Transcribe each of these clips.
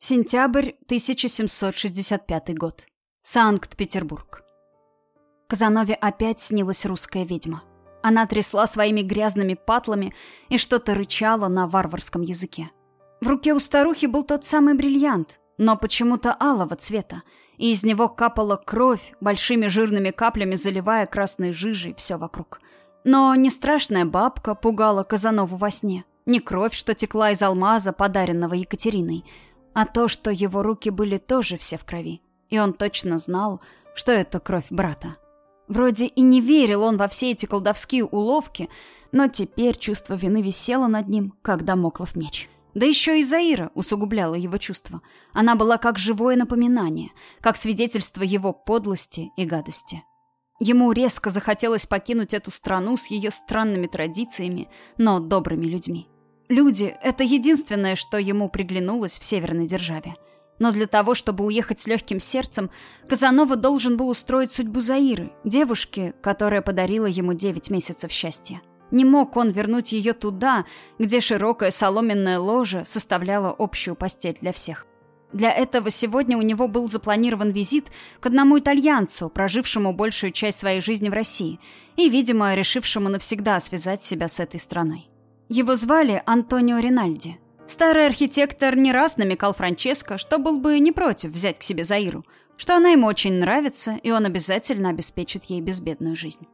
Сентябрь 1765 год. Санкт-Петербург. Казанове опять снилась русская ведьма. Она трясла своими грязными патлами и что-то рычала на варварском языке. В руке у старухи был тот самый бриллиант, но почему-то алого цвета, и из него капала кровь, большими жирными каплями заливая красной жижей все вокруг. Но не страшная бабка пугала Казанову во сне, не кровь, что текла из алмаза, подаренного Екатериной, а то, что его руки были тоже все в крови, и он точно знал, что это кровь брата. Вроде и не верил он во все эти колдовские уловки, но теперь чувство вины висело над ним, как домоклов меч. Да еще и Заира усугубляла его чувства. Она была как живое напоминание, как свидетельство его подлости и гадости. Ему резко захотелось покинуть эту страну с ее странными традициями, но добрыми людьми. Люди — это единственное, что ему приглянулось в северной державе. Но для того, чтобы уехать с легким сердцем, Казанова должен был устроить судьбу Заиры, девушки, которая подарила ему девять месяцев счастья. Не мог он вернуть ее туда, где широкая соломенная ложа составляла общую постель для всех. Для этого сегодня у него был запланирован визит к одному итальянцу, прожившему большую часть своей жизни в России и, видимо, решившему навсегда связать себя с этой страной. Его звали Антонио Ринальди. Старый архитектор не раз намекал Франческо, что был бы не против взять к себе Заиру, что она ему очень нравится, и он обязательно обеспечит ей безбедную жизнь.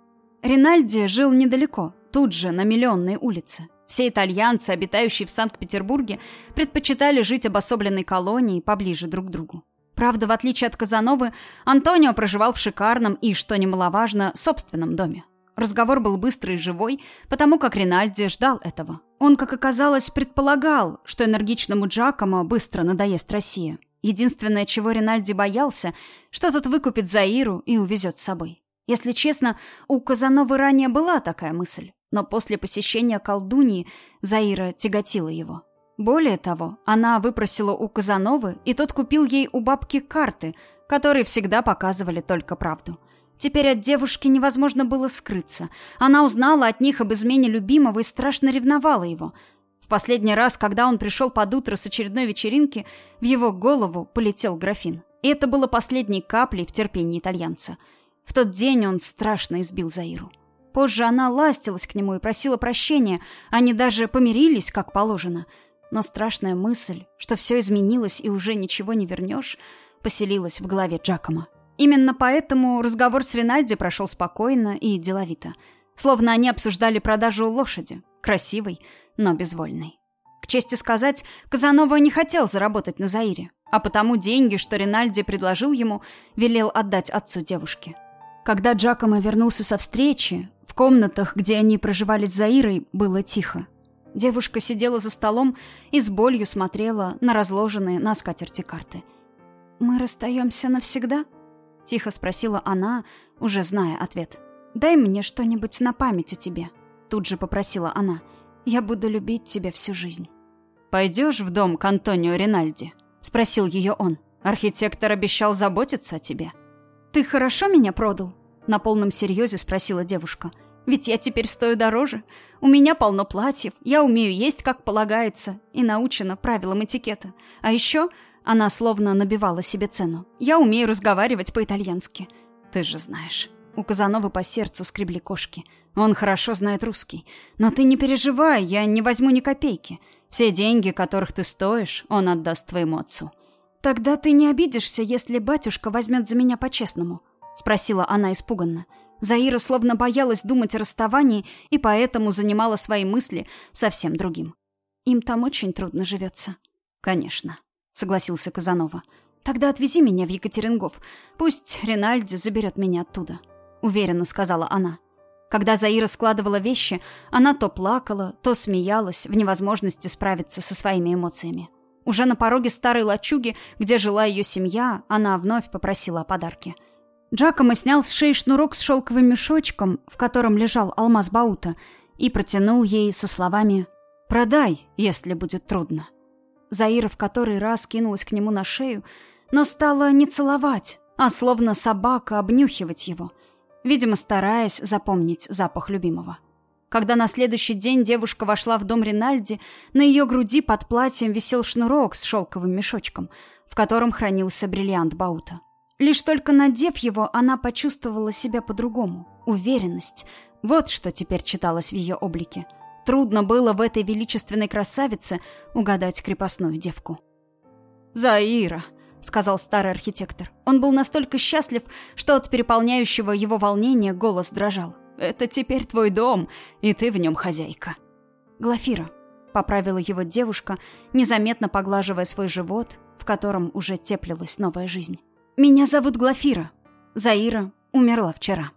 Ринальди жил недалеко, тут же, на Миллионной улице. Все итальянцы, обитающие в Санкт-Петербурге, предпочитали жить обособленной колонией поближе друг к другу. Правда, в отличие от Казановы, Антонио проживал в шикарном и, что немаловажно, собственном доме. Разговор был быстрый и живой, потому как Ринальди ждал этого. Он, как оказалось, предполагал, что энергичному Джакомо быстро надоест Россия. Единственное, чего Ринальди боялся, что тот выкупит Заиру и увезет с собой. Если честно, у Казановы ранее была такая мысль, но после посещения колдуньи Заира тяготила его. Более того, она выпросила у Казановы, и тот купил ей у бабки карты, которые всегда показывали только правду. Теперь от девушки невозможно было скрыться. Она узнала от них об измене любимого и страшно ревновала его. В последний раз, когда он пришел под утро с очередной вечеринки, в его голову полетел графин. И это было последней каплей в терпении итальянца – в тот день он страшно избил Заиру. Позже она ластилась к нему и просила прощения, они даже помирились, как положено. Но страшная мысль, что все изменилось и уже ничего не вернешь, поселилась в голове Джакома. Именно поэтому разговор с Ринальди прошел спокойно и деловито. Словно они обсуждали продажу лошади. Красивой, но безвольной. К чести сказать, Казанова не хотел заработать на Заире, а потому деньги, что Ринальди предложил ему, велел отдать отцу девушки. Когда Джакомо вернулся со встречи, в комнатах, где они проживали с Заирой, было тихо. Девушка сидела за столом и с болью смотрела на разложенные на скатерти карты. «Мы расстаемся навсегда?» — тихо спросила она, уже зная ответ. «Дай мне что-нибудь на память о тебе», — тут же попросила она. «Я буду любить тебя всю жизнь». «Пойдешь в дом к Антонио Ринальди?» — спросил ее он. «Архитектор обещал заботиться о тебе». «Ты хорошо меня продал?» На полном серьезе спросила девушка. «Ведь я теперь стою дороже. У меня полно платьев, я умею есть, как полагается, и научена правилам этикета. А еще она словно набивала себе цену. Я умею разговаривать по-итальянски. Ты же знаешь». У Казановы по сердцу скребли кошки. Он хорошо знает русский. Но ты не переживай, я не возьму ни копейки. Все деньги, которых ты стоишь, он отдаст твоему отцу. «Тогда ты не обидишься, если батюшка возьмет за меня по-честному?» — спросила она испуганно. Заира словно боялась думать о расставании и поэтому занимала свои мысли совсем другим. «Им там очень трудно живется». «Конечно», — согласился Казанова. «Тогда отвези меня в Екатерингов. Пусть Ринальди заберет меня оттуда», — уверенно сказала она. Когда Заира складывала вещи, она то плакала, то смеялась в невозможности справиться со своими эмоциями. Уже на пороге старой лачуги, где жила ее семья, она вновь попросила о подарке. Джакомо снял с шеи шнурок с шелковым мешочком, в котором лежал алмаз Баута, и протянул ей со словами «Продай, если будет трудно». Заира в который раз кинулась к нему на шею, но стала не целовать, а словно собака обнюхивать его, видимо, стараясь запомнить запах любимого. Когда на следующий день девушка вошла в дом Ринальди, на ее груди под платьем висел шнурок с шелковым мешочком, в котором хранился бриллиант Баута. Лишь только надев его, она почувствовала себя по-другому. Уверенность. Вот что теперь читалось в ее облике. Трудно было в этой величественной красавице угадать крепостную девку. «Заира», — сказал старый архитектор. Он был настолько счастлив, что от переполняющего его волнения голос дрожал. Это теперь твой дом, и ты в нем хозяйка. Глафира, поправила его девушка, незаметно поглаживая свой живот, в котором уже теплилась новая жизнь. Меня зовут Глафира. Заира умерла вчера.